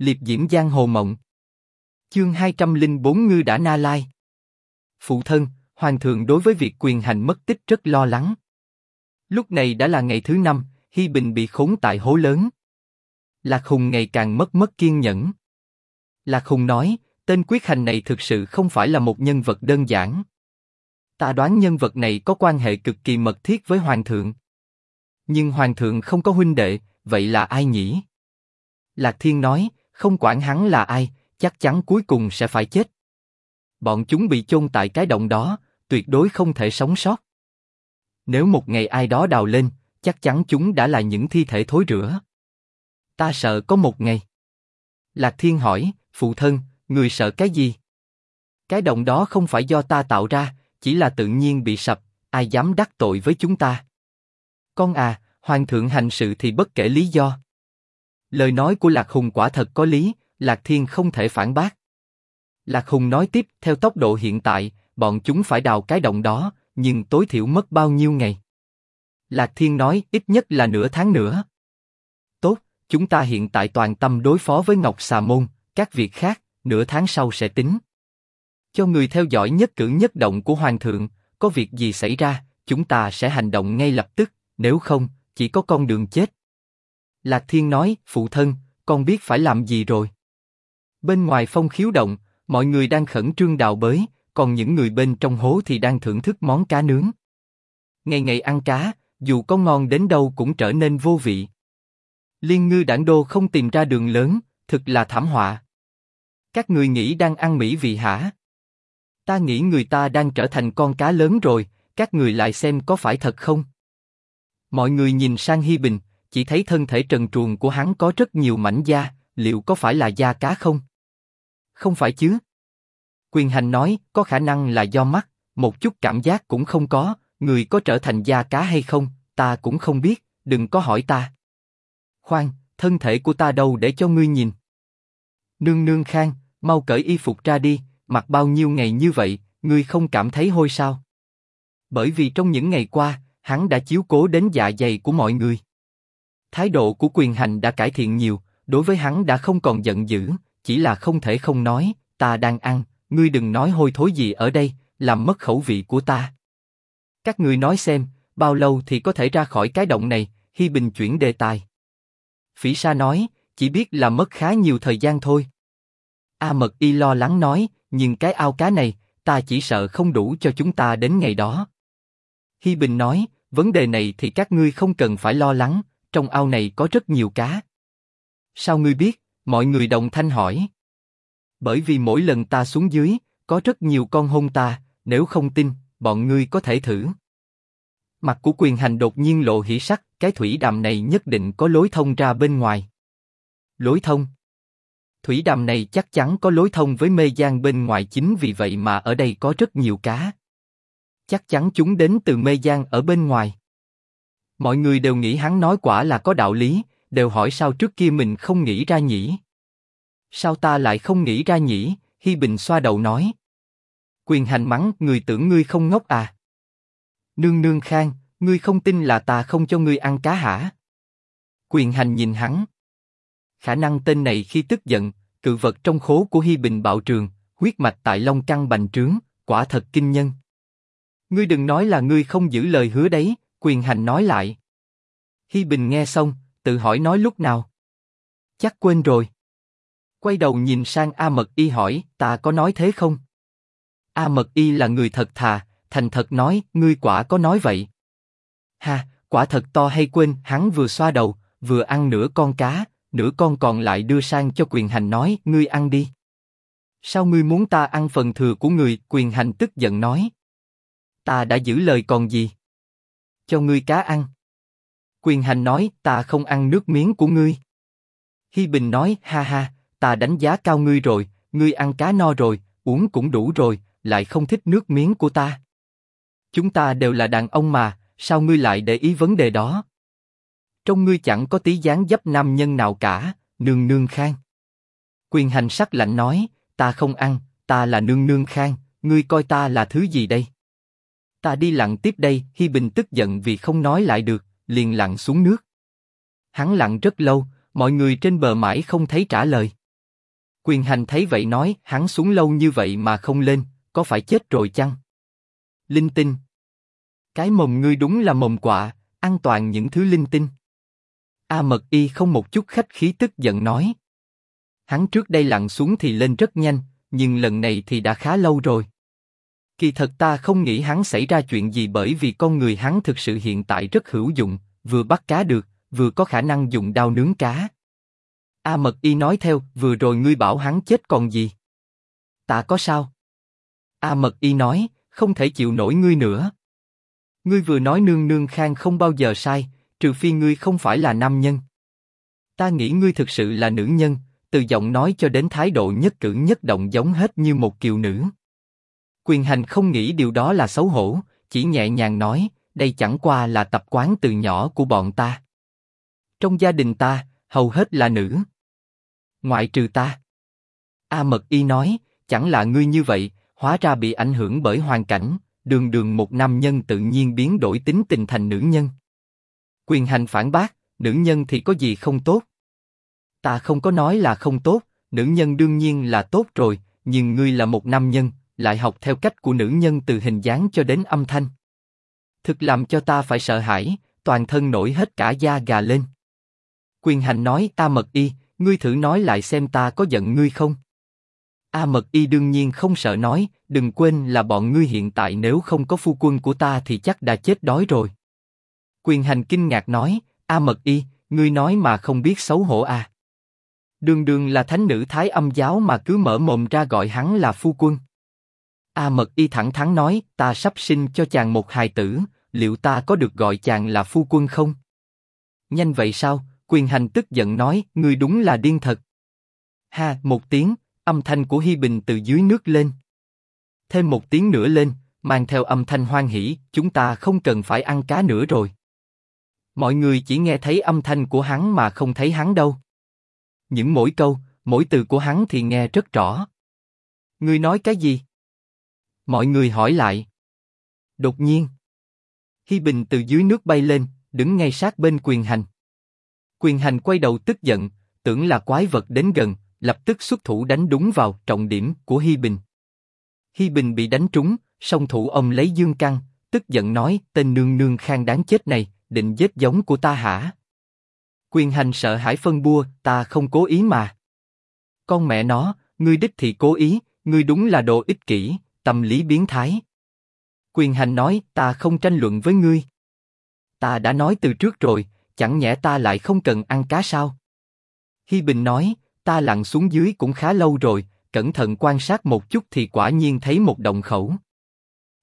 liệp diễm giang hồ mộng. Chương 204 ngư đã na lai. Phụ thân, hoàng thượng đối với việc quyền hành mất tích rất lo lắng. Lúc này đã là ngày thứ năm, Hi Bình bị khốn tại hố lớn. Lạc Hùng ngày càng mất mất kiên nhẫn. Lạc Hùng nói, tên quyết hành này thực sự không phải là một nhân vật đơn giản. Ta đoán nhân vật này có quan hệ cực kỳ mật thiết với hoàng thượng. Nhưng hoàng thượng không có huynh đệ, vậy là ai nhỉ? Lạc Thiên nói, không quản hắn là ai, chắc chắn cuối cùng sẽ phải chết. Bọn chúng bị chôn tại cái động đó, tuyệt đối không thể sống sót. Nếu một ngày ai đó đào lên, chắc chắn chúng đã là những thi thể thối rữa. Ta sợ có một ngày. Lạc Thiên hỏi, phụ thân, người sợ cái gì? Cái động đó không phải do ta tạo ra, chỉ là tự nhiên bị sập, ai dám đắc tội với chúng ta? Con à, hoàng thượng hành sự thì bất kể lý do. Lời nói của Lạc Hùng quả thật có lý, Lạc Thiên không thể phản bác. Lạc Hùng nói tiếp, theo tốc độ hiện tại, bọn chúng phải đào cái động đó, nhưng tối thiểu mất bao nhiêu ngày? Lạc Thiên nói, ít nhất là nửa tháng nữa. Tốt, chúng ta hiện tại toàn tâm đối phó với Ngọc Xà Môn, các việc khác, nửa tháng sau sẽ tính. Cho người theo dõi nhất cử nhất động của Hoàng thượng, có việc gì xảy ra, chúng ta sẽ hành động ngay lập tức, nếu không, chỉ có con đường chết. Lạc Thiên nói, phụ thân, con biết phải làm gì rồi. Bên ngoài phong khiếu động, mọi người đang khẩn trương đào bới, còn những người bên trong hố thì đang thưởng thức món cá nướng. Ngày ngày ăn cá, dù có ngon đến đâu cũng trở nên vô vị. Liên ngư đảng đô không tìm ra đường lớn, thực là thảm họa. Các người nghĩ đang ăn mỹ vị hả? Ta nghĩ người ta đang trở thành con cá lớn rồi, các người lại xem có phải thật không? Mọi người nhìn sang Hi Bình, chỉ thấy thân thể trần truồng của hắn có rất nhiều mảnh da, liệu có phải là da cá không? Không phải chứ? Quyền hành nói, có khả năng là do mắt, một chút cảm giác cũng không có, người có trở thành da cá hay không, ta cũng không biết, đừng có hỏi ta. Khoan, thân thể của ta đâu để cho ngươi nhìn? Nương nương khang, mau cởi y phục ra đi, mặc bao nhiêu ngày như vậy, ngươi không cảm thấy hôi sao? Bởi vì trong những ngày qua, hắn đã chiếu cố đến dạ dày của mọi người. Thái độ của quyền hành đã cải thiện nhiều, đối với hắn đã không còn giận dữ, chỉ là không thể không nói, ta đang ăn, ngươi đừng nói hôi thối gì ở đây, làm mất khẩu vị của ta. Các ngươi nói xem, bao lâu thì có thể ra khỏi cái động này? Hi Bình chuyển đề tài. Phỉ Sa nói, chỉ biết là mất khá nhiều thời gian thôi. A Mật Y lo lắng nói, nhưng cái ao cá này, ta chỉ sợ không đủ cho chúng ta đến ngày đó. Hi Bình nói, vấn đề này thì các ngươi không cần phải lo lắng, trong ao này có rất nhiều cá. Sao ngươi biết? Mọi người đồng thanh hỏi. Bởi vì mỗi lần ta xuống dưới, có rất nhiều con hôn ta, nếu không tin, bọn ngươi có thể thử. Mặt của quyền hành đột nhiên lộ hỉ sắc, cái thủy đàm này nhất định có lối thông ra bên ngoài. Lối thông? Thủy đàm này chắc chắn có lối thông với mê giang bên ngoài chính vì vậy mà ở đây có rất nhiều cá. Chắc chắn chúng đến từ mê giang ở bên ngoài. Mọi người đều nghĩ hắn nói quả là có đạo lý, đều hỏi sao trước kia mình không nghĩ ra nhỉ? Sao ta lại không nghĩ ra nhỉ? Hi Bình xoa đầu nói. Quyền hành mắng, người tưởng ngươi không ngốc à? Nương nương khang, ngươi không tin là ta không cho ngươi ăn cá hả? Quyền hành nhìn hắn. Khả năng tên này khi tức giận, cự vật trong khố của Hi Bình bạo trường, huyết mạch tại Long Căng bành trướng, quả thật kinh nhân. Ngươi đừng nói là ngươi không giữ lời hứa đấy, quyền hành nói lại. Hi Bình nghe xong, tự hỏi nói lúc nào. Chắc quên rồi. Quay đầu nhìn sang A Mật Y hỏi, ta có nói thế không? A Mật Y là người thật thà, thành thật nói, ngươi quả có nói vậy. Ha, quả thật to hay quên, hắn vừa xoa đầu, vừa ăn nửa con cá, nửa con còn lại đưa sang cho quyền hành nói, ngươi ăn đi. Sao ngươi muốn ta ăn phần thừa của người? Quyền hành tức giận nói. Ta đã giữ lời còn gì? Cho ngươi cá ăn. Quyền hành nói, ta không ăn nước miếng của ngươi. Hi Bình nói, ha ha, ta đánh giá cao ngươi rồi, ngươi ăn cá no rồi, uống cũng đủ rồi, lại không thích nước miếng của ta. Chúng ta đều là đàn ông mà, sao ngươi lại để ý vấn đề đó? Trong ngươi chẳng có tí dáng dấp nam nhân nào cả, nương nương khang. Quyền hành sắc lạnh nói, ta không ăn, ta là nương nương khang, ngươi coi ta là thứ gì đây? Ta đi lặn tiếp đây, Hi Bình tức giận vì không nói lại được, liền lặn xuống nước. Hắn lặn rất lâu, mọi người trên bờ mãi không thấy trả lời. Quyền hành thấy vậy nói, hắn xuống lâu như vậy mà không lên, có phải chết rồi chăng? Linh tinh. Cái mồm ngươi đúng là mồm quạ, an toàn những thứ linh tinh. A Mật Y không một chút khách khí tức giận nói. Hắn trước đây lặn xuống thì lên rất nhanh, nhưng lần này thì đã khá lâu rồi. Kỳ thật ta không nghĩ hắn xảy ra chuyện gì bởi vì con người hắn thực sự hiện tại rất hữu dụng, vừa bắt cá được, vừa có khả năng dùng đao nướng cá. A Mật Y nói theo, vừa rồi ngươi bảo hắn chết còn gì? Ta có sao? A Mật Y nói, không thể chịu nổi ngươi nữa. Ngươi vừa nói nương nương khang không bao giờ sai, trừ phi ngươi không phải là nam nhân. Ta nghĩ ngươi thực sự là nữ nhân, từ giọng nói cho đến thái độ nhất cử nhất động giống hết như một kiều nữ. Quyền hành không nghĩ điều đó là xấu hổ, chỉ nhẹ nhàng nói, đây chẳng qua là tập quán từ nhỏ của bọn ta. Trong gia đình ta, hầu hết là nữ. Ngoại trừ ta. A Mật Y nói, chẳng là ngươi như vậy, hóa ra bị ảnh hưởng bởi hoàn cảnh, đường đường một nam nhân tự nhiên biến đổi tính tình thành nữ nhân. Quyền hành phản bác, nữ nhân thì có gì không tốt? Ta không có nói là không tốt, nữ nhân đương nhiên là tốt rồi, nhưng ngươi là một nam nhân, lại học theo cách của nữ nhân từ hình dáng cho đến âm thanh. Thực làm cho ta phải sợ hãi, toàn thân nổi hết cả da gà lên. Quyền hành nói A Mật Y, ngươi thử nói lại xem ta có giận ngươi không? A Mật Y đương nhiên không sợ nói, đừng quên là bọn ngươi hiện tại nếu không có phu quân của ta thì chắc đã chết đói rồi. Quyền hành kinh ngạc nói, A Mật Y, ngươi nói mà không biết xấu hổ à. Đường đường là thánh nữ thái âm giáo mà cứ mở mồm ra gọi hắn là phu quân. A Mật Y thẳng thắn nói, ta sắp sinh cho chàng một hài tử, liệu ta có được gọi chàng là phu quân không? Nhanh vậy sao? Quyền hành tức giận nói, ngươi đúng là điên thật. Ha, một tiếng, âm thanh của Hi Bình từ dưới nước lên. Thêm một tiếng nữa lên, mang theo âm thanh hoan hỉ, chúng ta không cần phải ăn cá nữa rồi. Mọi người chỉ nghe thấy âm thanh của hắn mà không thấy hắn đâu. Những mỗi câu, mỗi từ của hắn thì nghe rất rõ. Ngươi nói cái gì? Mọi người hỏi lại. Đột nhiên, Hi Bình từ dưới nước bay lên, đứng ngay sát bên quyền hành. Quyền hành quay đầu tức giận, tưởng là quái vật đến gần, lập tức xuất thủ đánh đúng vào trọng điểm của Hi Bình. Hi Bình bị đánh trúng, song thủ ông lấy dương căn, tức giận nói: tên nương nương khang đáng chết này, định giết giống của ta hả? Quyền hành sợ hãi phân bua, ta không cố ý mà. Con mẹ nó, ngươi đích thì cố ý, ngươi đúng là đồ ích kỷ, tâm lý biến thái. Quyền hành nói, ta không tranh luận với ngươi. Ta đã nói từ trước rồi, chẳng nhẽ ta lại không cần ăn cá sao? Hi Bình nói, ta lặn xuống dưới cũng khá lâu rồi, cẩn thận quan sát một chút thì quả nhiên thấy một động khẩu.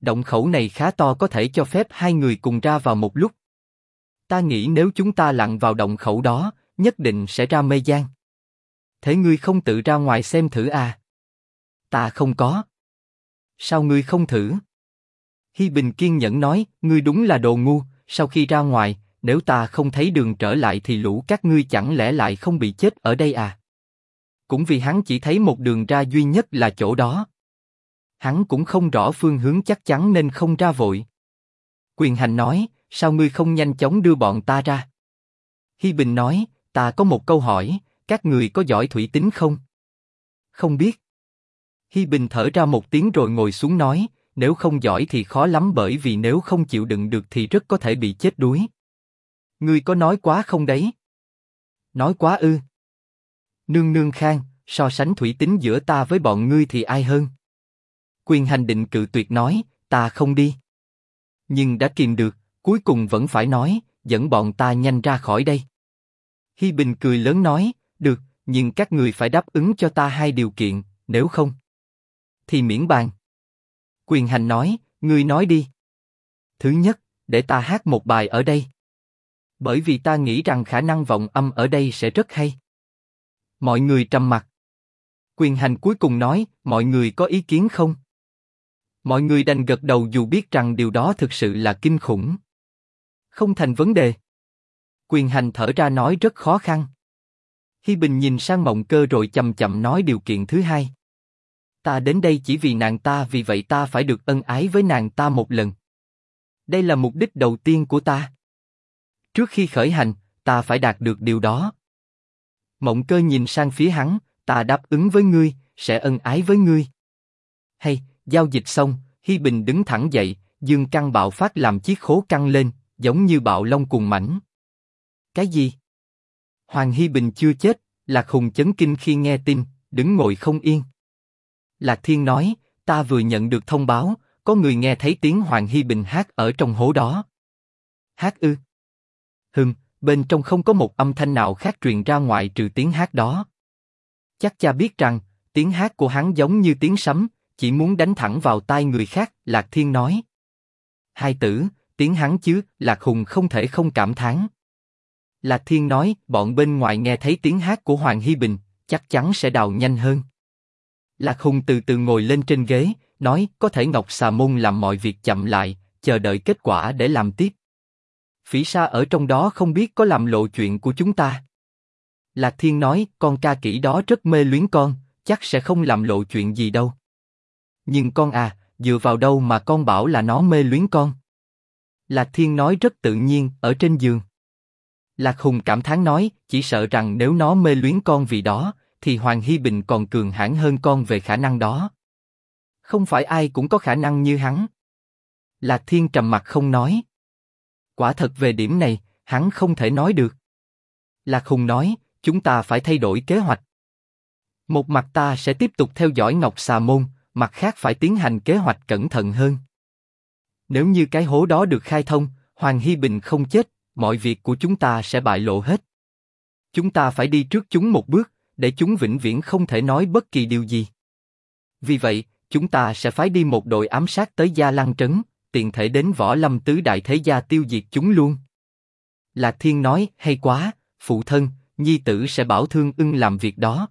Động khẩu này khá to có thể cho phép hai người cùng ra vào một lúc. Ta nghĩ nếu chúng ta lặn vào động khẩu đó, nhất định sẽ ra mê giang. Thế ngươi không tự ra ngoài xem thử à? Ta không có. Sao ngươi không thử? Hi Bình kiên nhẫn nói, ngươi đúng là đồ ngu. Sau khi ra ngoài, nếu ta không thấy đường trở lại thì lũ các ngươi chẳng lẽ lại không bị chết ở đây à? Cũng vì hắn chỉ thấy một đường ra duy nhất là chỗ đó. Hắn cũng không rõ phương hướng chắc chắn nên không ra vội. Quyền hành nói, sao ngươi không nhanh chóng đưa bọn ta ra? Hi Bình nói, ta có một câu hỏi, các người có giỏi thủy tính không? Không biết. Hi Bình thở ra một tiếng rồi ngồi xuống nói, nếu không giỏi thì khó lắm bởi vì nếu không chịu đựng được thì rất có thể bị chết đuối. Ngươi có nói quá không đấy? Nói quá ư? Nương nương khang, so sánh thủy tính giữa ta với bọn ngươi thì ai hơn? Quyền hành định cự tuyệt nói, ta không đi. Nhưng đã kìm được, cuối cùng vẫn phải nói, dẫn bọn ta nhanh ra khỏi đây. Hi Bình cười lớn nói, được, nhưng các người phải đáp ứng cho ta hai điều kiện, nếu không, thì miễn bàn. Quyền hành nói, ngươi nói đi. Thứ nhất, để ta hát một bài ở đây. Bởi vì ta nghĩ rằng khả năng vọng âm ở đây sẽ rất hay. Mọi người trầm mặt. Quyền hành cuối cùng nói, mọi người có ý kiến không? Mọi người đành gật đầu dù biết rằng điều đó thực sự là kinh khủng. Không thành vấn đề. Quyền hành thở ra nói rất khó khăn. Hi Bình nhìn sang Mộng Cơ rồi chậm chậm nói điều kiện thứ hai. Ta đến đây chỉ vì nàng ta vì vậy ta phải được ân ái với nàng ta một lần. Đây là mục đích đầu tiên của ta. Trước khi khởi hành, ta phải đạt được điều đó. Mộng cơ nhìn sang phía hắn, ta đáp ứng với ngươi, sẽ ân ái với ngươi. Hay, giao dịch xong, Hi Bình đứng thẳng dậy, dương căng bạo phát làm chiếc khố căng lên, giống như bạo long cuồng mảnh. Cái gì? Hoàng Hi Bình chưa chết, Lạc Hùng chấn kinh khi nghe tin, đứng ngồi không yên. Lạc Thiên nói, ta vừa nhận được thông báo, có người nghe thấy tiếng Hoàng hy Bình hát ở trong hố đó. Hát ư? Hừm, bên trong không có một âm thanh nào khác truyền ra ngoài trừ tiếng hát đó. Chắc cha biết rằng, tiếng hát của hắn giống như tiếng sấm, chỉ muốn đánh thẳng vào tai người khác, Lạc Thiên nói. Hai tử, tiếng hắn chứ, Lạc Hùng không thể không cảm thán. Lạc Thiên nói, bọn bên ngoài nghe thấy tiếng hát của Hoàng Hy Bình, chắc chắn sẽ đào nhanh hơn. Lạc Hùng từ từ ngồi lên trên ghế, nói, có thể Ngọc Xà Môn làm mọi việc chậm lại, chờ đợi kết quả để làm tiếp. Phỉ Sa ở trong đó không biết có làm lộ chuyện của chúng ta. Lạc Thiên nói, con ca kỹ đó rất mê luyến con, chắc sẽ không làm lộ chuyện gì đâu. Nhưng con à, dựa vào đâu mà con bảo là nó mê luyến con? Lạc Thiên nói rất tự nhiên, ở trên giường. Lạc Hùng cảm thán nói, chỉ sợ rằng nếu nó mê luyến con vì đó, thì Hoàng Hy Bình còn cường hãn hơn con về khả năng đó. Không phải ai cũng có khả năng như hắn. Lạc Thiên trầm mặt không nói. Quả thật về điểm này, hắn không thể nói được. Lạc Hùng nói, chúng ta phải thay đổi kế hoạch. Một mặt ta sẽ tiếp tục theo dõi Ngọc Xà Môn, mặt khác phải tiến hành kế hoạch cẩn thận hơn. Nếu như cái hố đó được khai thông, Hoàng Hy Bình không chết, mọi việc của chúng ta sẽ bại lộ hết. Chúng ta phải đi trước chúng một bước, để chúng vĩnh viễn không thể nói bất kỳ điều gì. Vì vậy, chúng ta sẽ phái đi một đội ám sát tới Gia Lăng Trấn, tiện thể đến võ lâm tứ đại thế gia tiêu diệt chúng luôn. Lạc Thiên nói, hay quá, phụ thân, nhi tử sẽ bảo thương ưng làm việc đó.